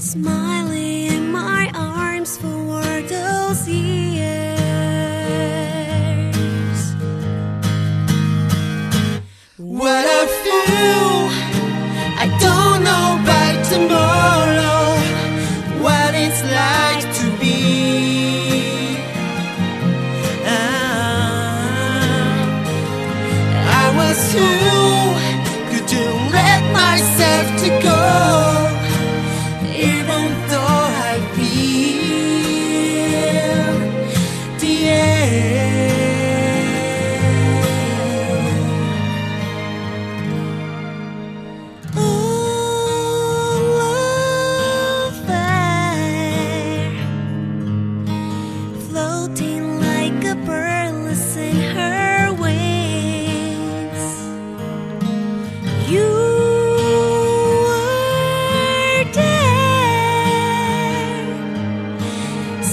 smiling in my arms for those years. What I feel, I don't know by tomorrow what it's like to be. Ah. I was.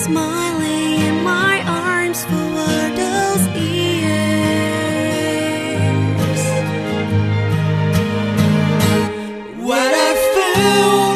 Smiling in my arms those. What a fool!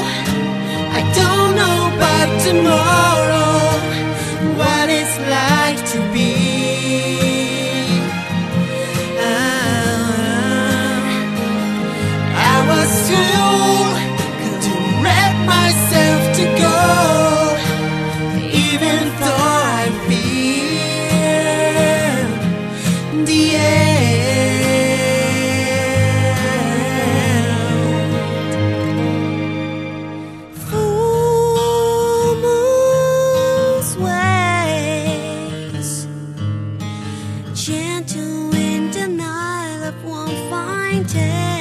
Gentle in the night of one fine day.